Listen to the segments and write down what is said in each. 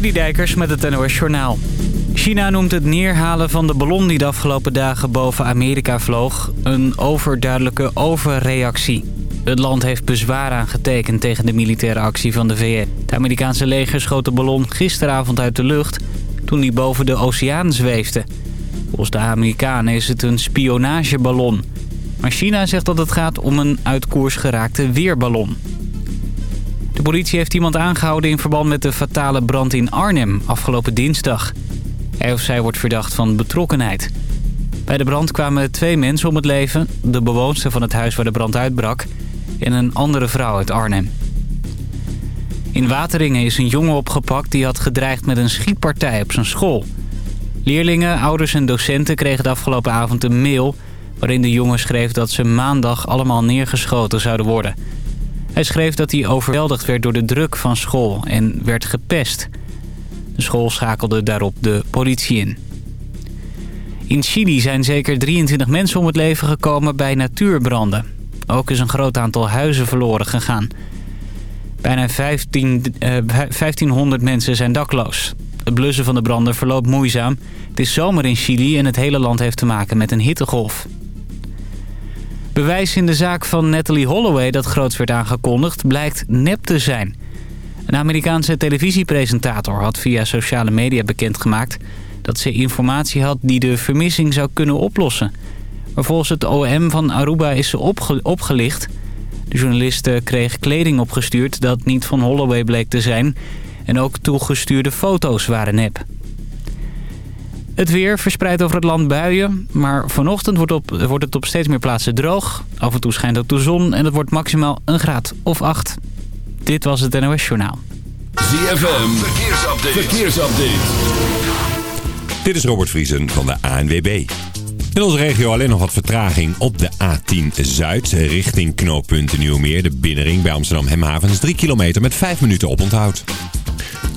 Dijkers met het NOS Journaal. China noemt het neerhalen van de ballon die de afgelopen dagen boven Amerika vloog... een overduidelijke overreactie. Het land heeft bezwaar aangetekend tegen de militaire actie van de VN. Het Amerikaanse leger schoot de ballon gisteravond uit de lucht... toen die boven de oceaan zweefde. Volgens de Amerikanen is het een spionageballon. Maar China zegt dat het gaat om een uit koers geraakte weerballon. De politie heeft iemand aangehouden in verband met de fatale brand in Arnhem afgelopen dinsdag. Hij of zij wordt verdacht van betrokkenheid. Bij de brand kwamen twee mensen om het leven. De bewoonster van het huis waar de brand uitbrak en een andere vrouw uit Arnhem. In Wateringen is een jongen opgepakt die had gedreigd met een schietpartij op zijn school. Leerlingen, ouders en docenten kregen de afgelopen avond een mail... waarin de jongen schreef dat ze maandag allemaal neergeschoten zouden worden... Hij schreef dat hij overweldigd werd door de druk van school en werd gepest. De school schakelde daarop de politie in. In Chili zijn zeker 23 mensen om het leven gekomen bij natuurbranden. Ook is een groot aantal huizen verloren gegaan. Bijna 15, eh, 1500 mensen zijn dakloos. Het blussen van de branden verloopt moeizaam. Het is zomer in Chili en het hele land heeft te maken met een hittegolf. Bewijs in de zaak van Natalie Holloway dat groots werd aangekondigd blijkt nep te zijn. Een Amerikaanse televisiepresentator had via sociale media bekendgemaakt... dat ze informatie had die de vermissing zou kunnen oplossen. Maar volgens het OM van Aruba is ze opgelicht. De journaliste kreeg kleding opgestuurd dat niet van Holloway bleek te zijn... en ook toegestuurde foto's waren nep. Het weer verspreidt over het land buien, maar vanochtend wordt, op, wordt het op steeds meer plaatsen droog. Af en toe schijnt ook de zon en het wordt maximaal een graad of acht. Dit was het NOS Journaal. ZFM, verkeersupdate. verkeersupdate. Dit is Robert Vriesen van de ANWB. In onze regio alleen nog wat vertraging op de A10 Zuid richting knooppunt Nieuwmeer. De binnenring bij Amsterdam Hemhavens 3 kilometer met 5 minuten op onthoud.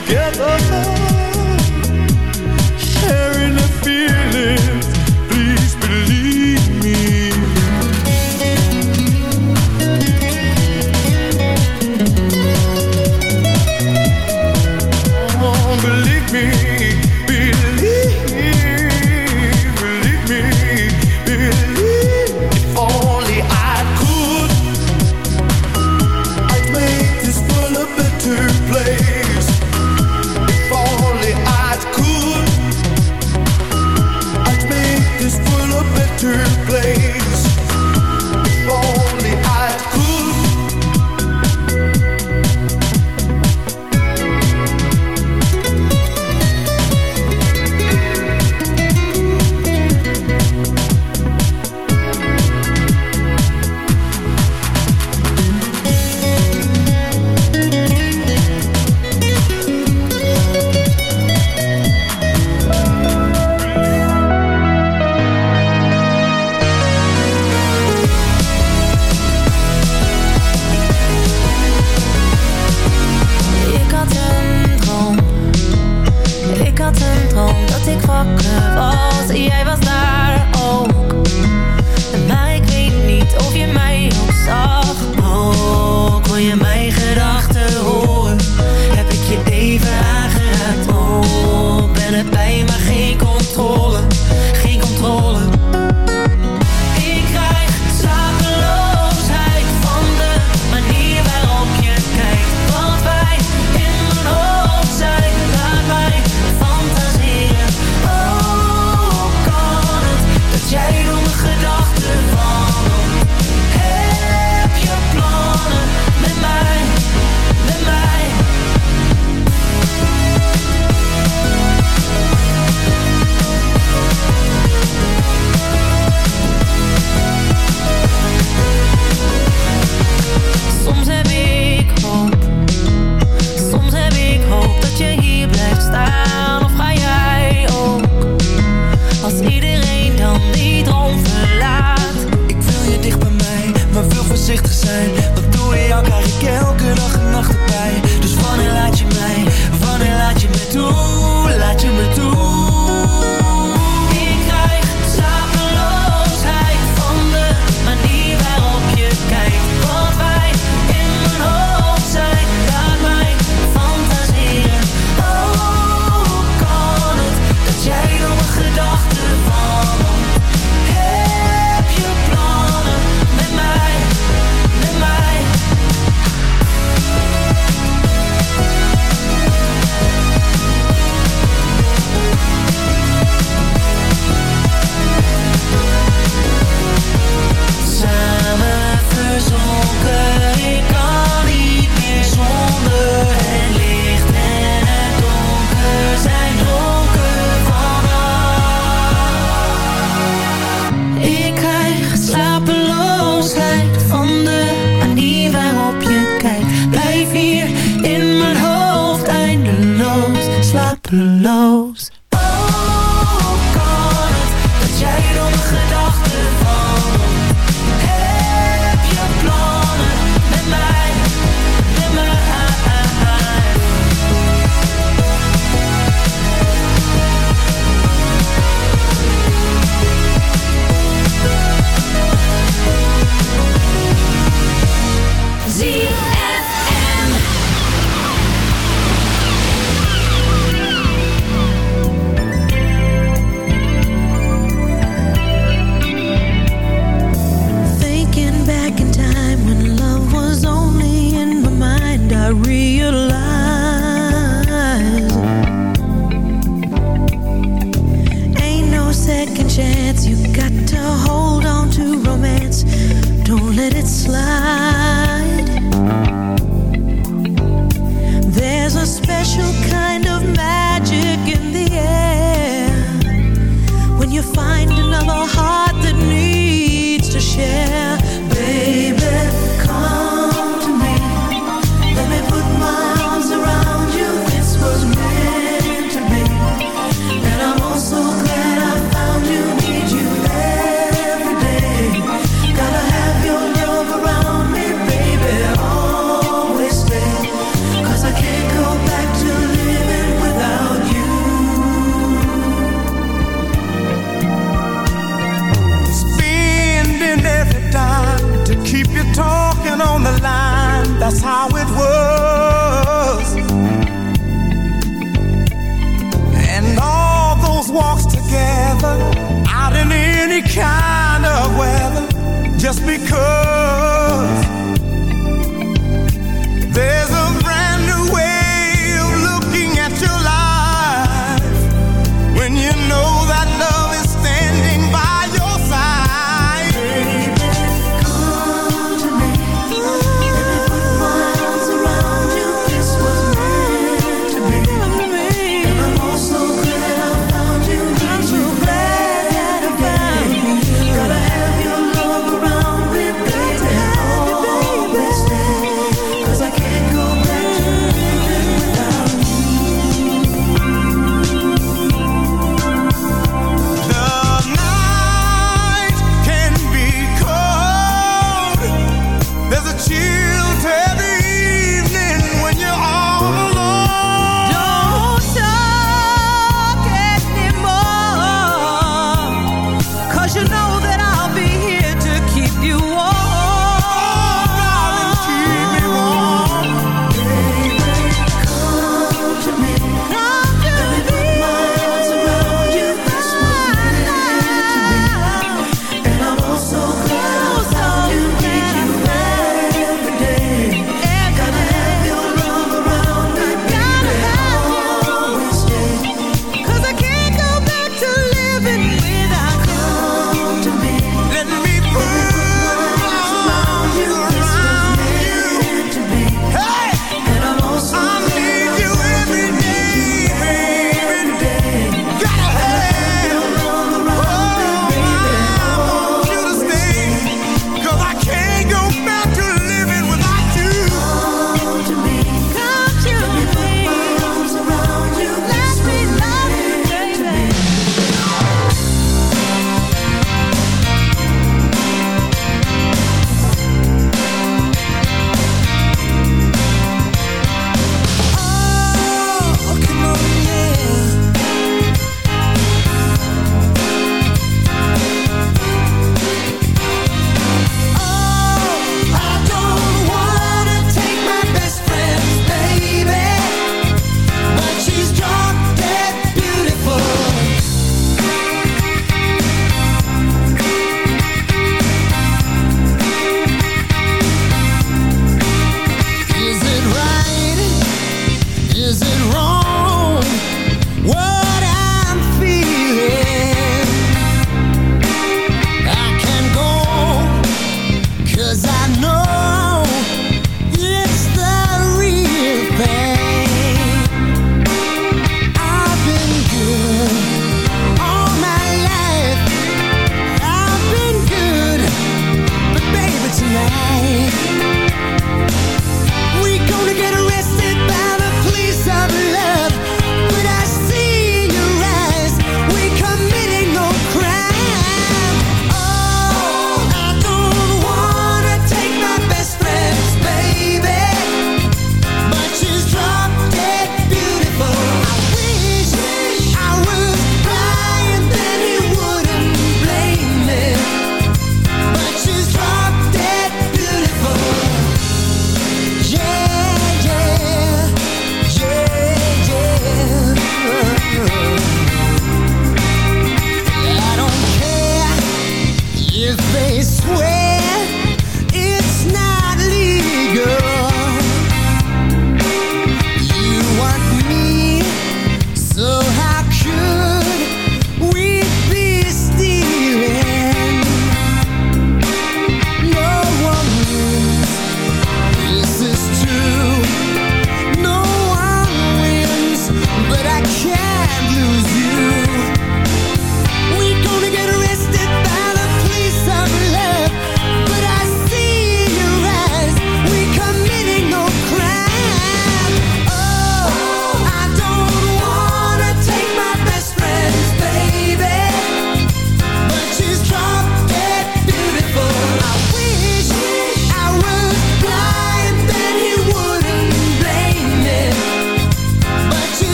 together.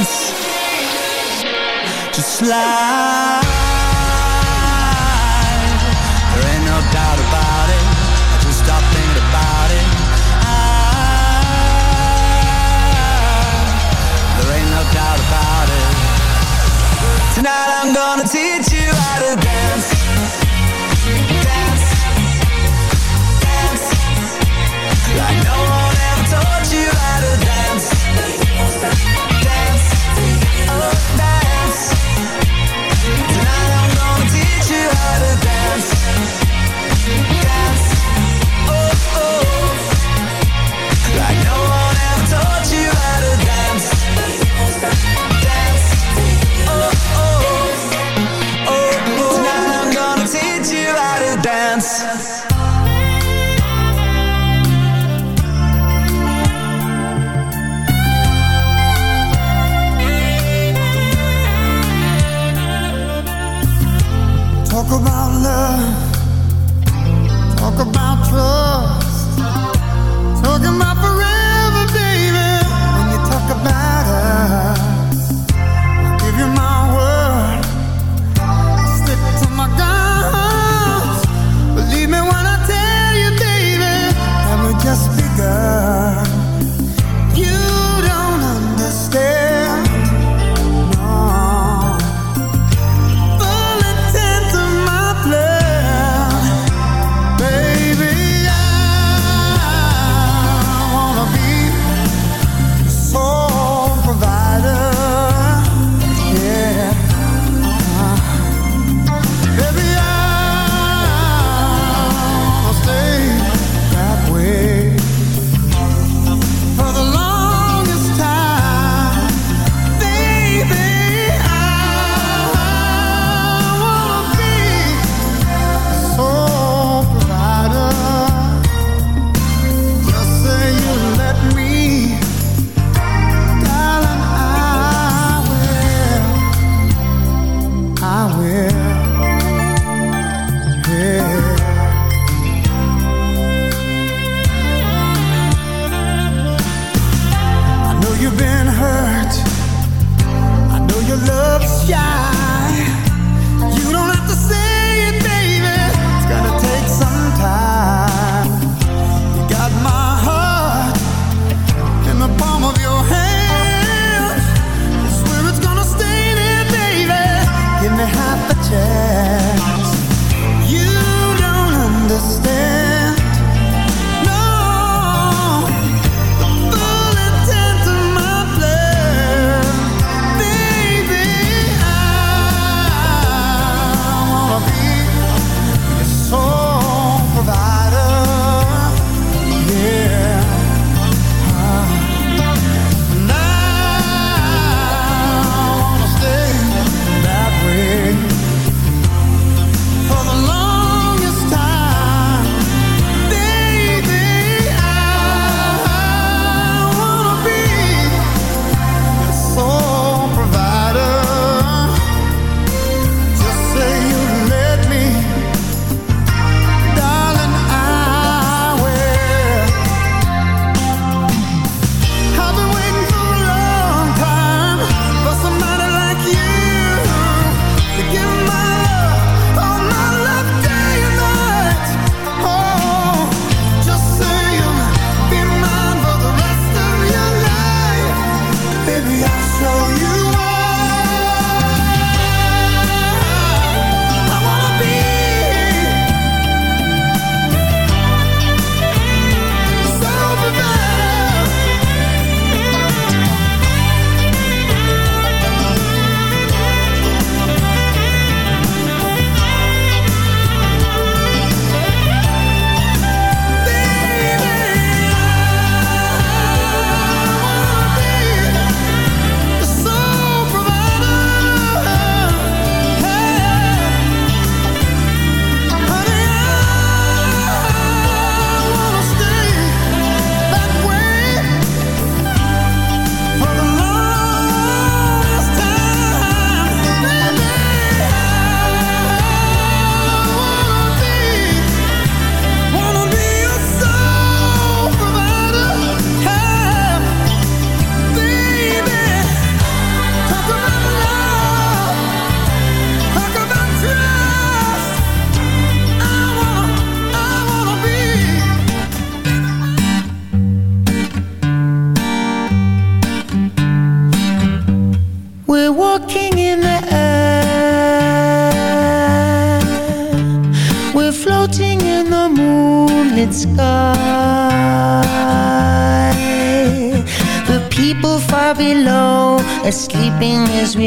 dance Just slide. There ain't no doubt about it. I just stop thinking about it. I, There ain't no doubt about it. Tonight I'm gonna teach love.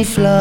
Flow.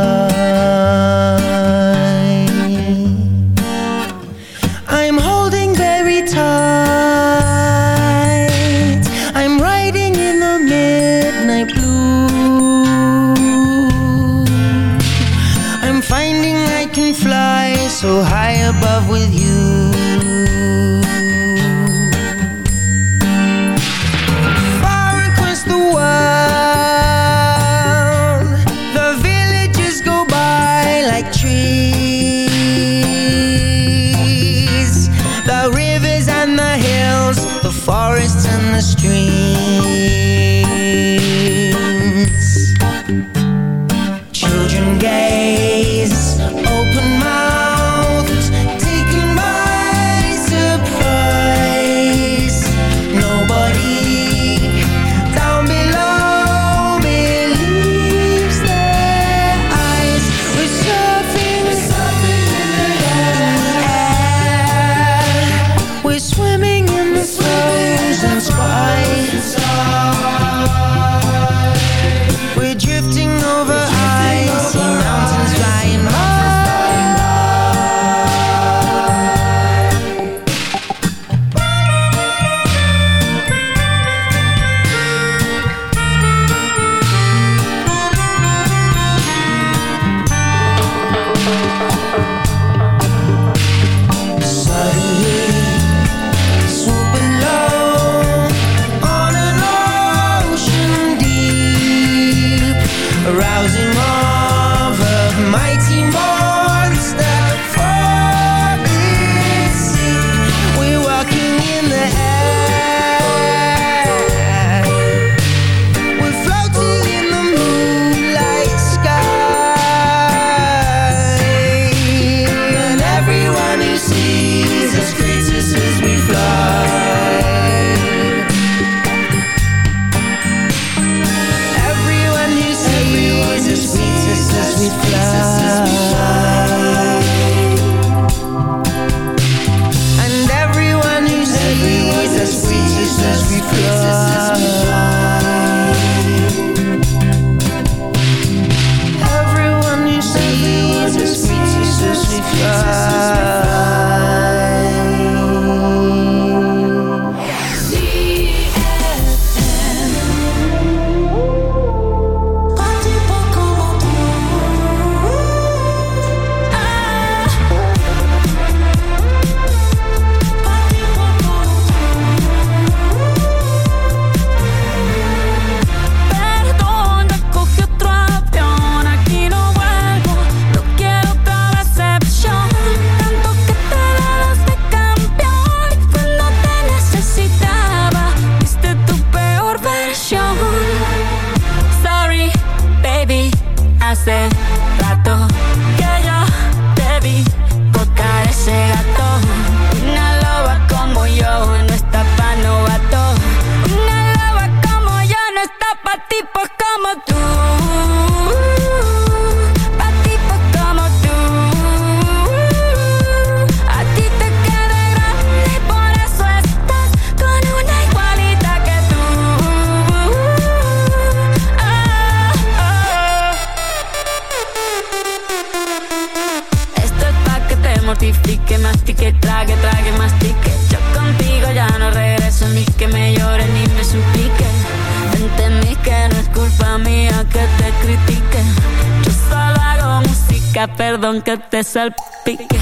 Perdón que te salpique.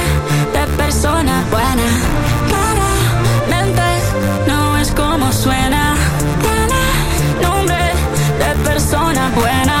persona buena. Claramente no es como suena. Tiene nombre de persona buena.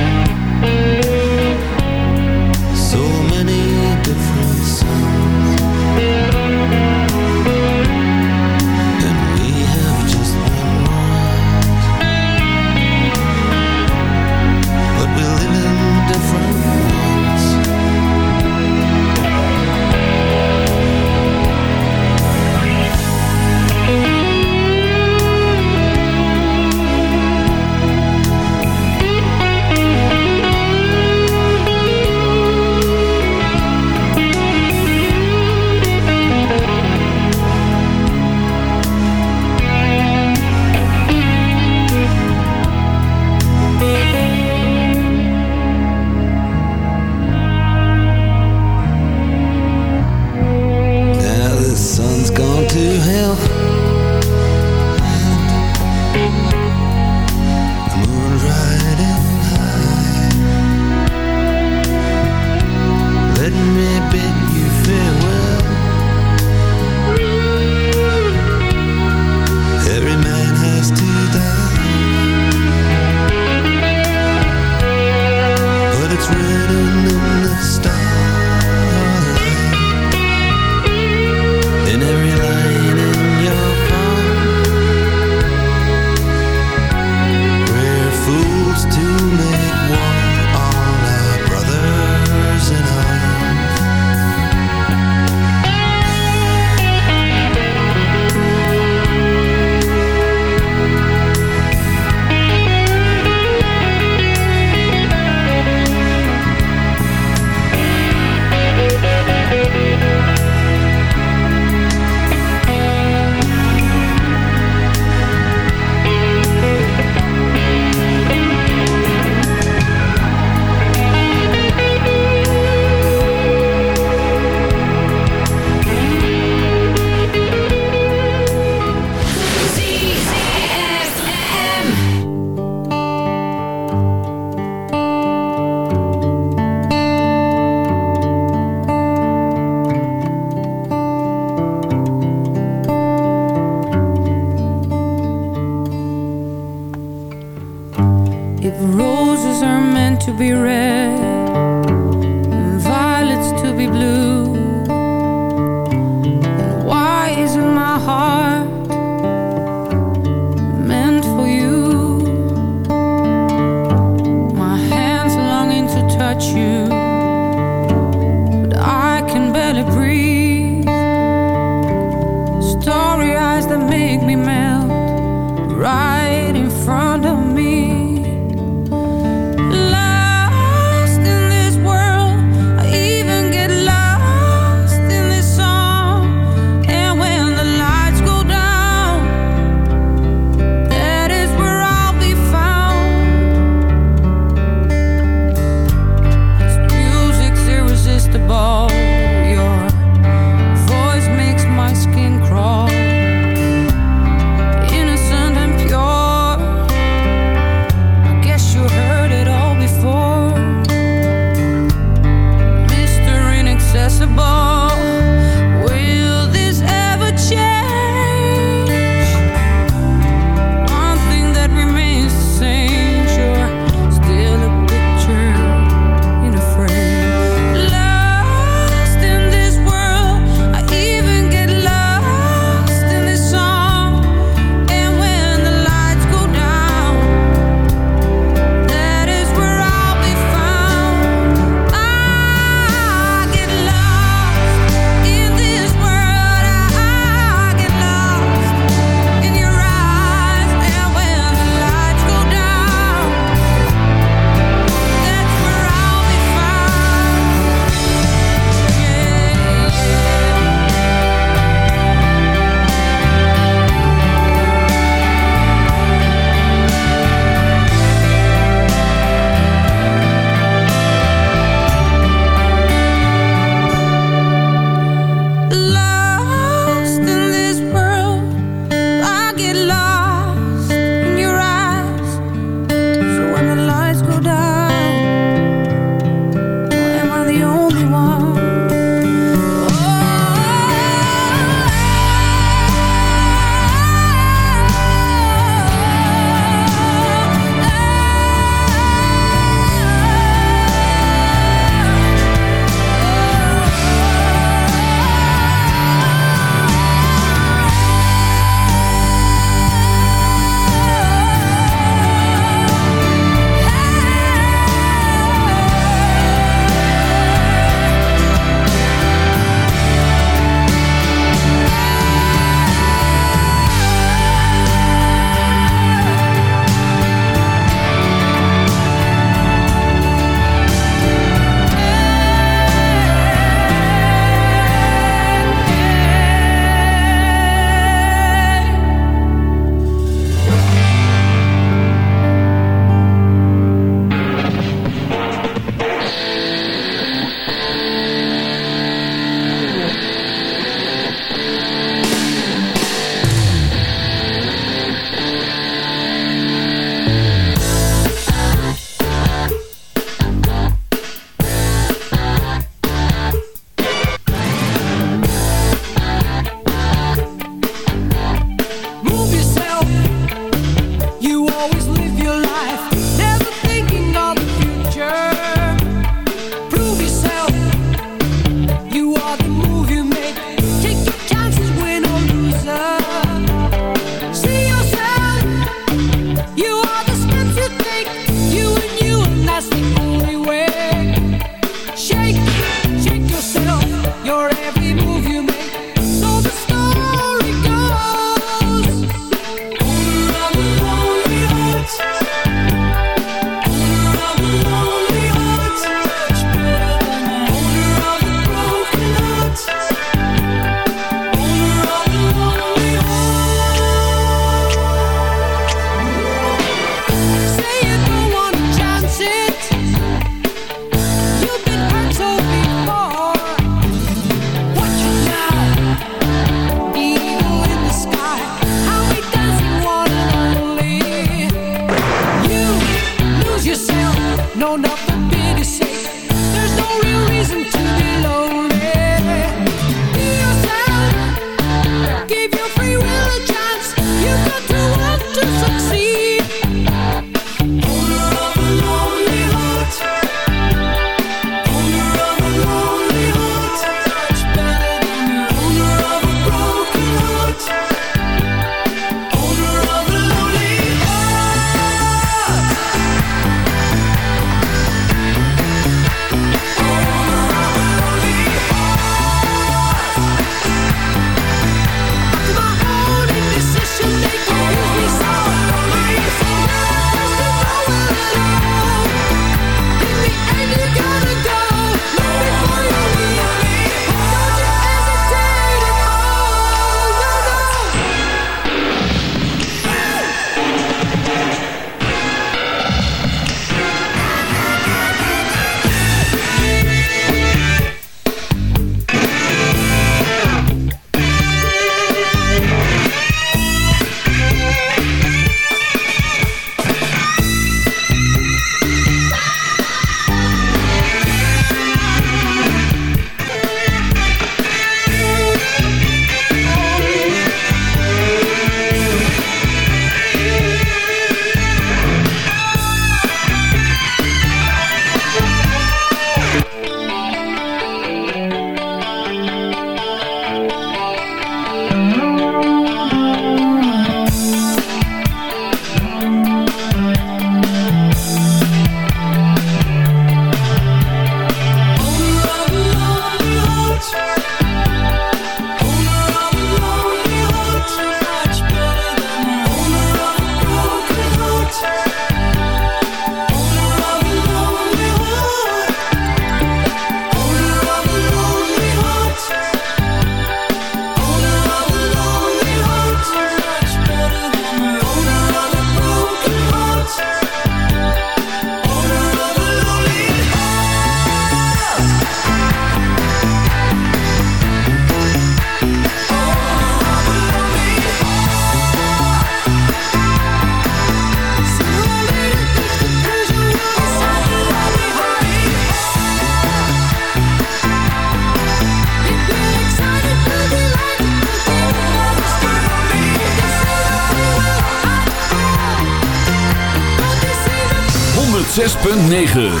9.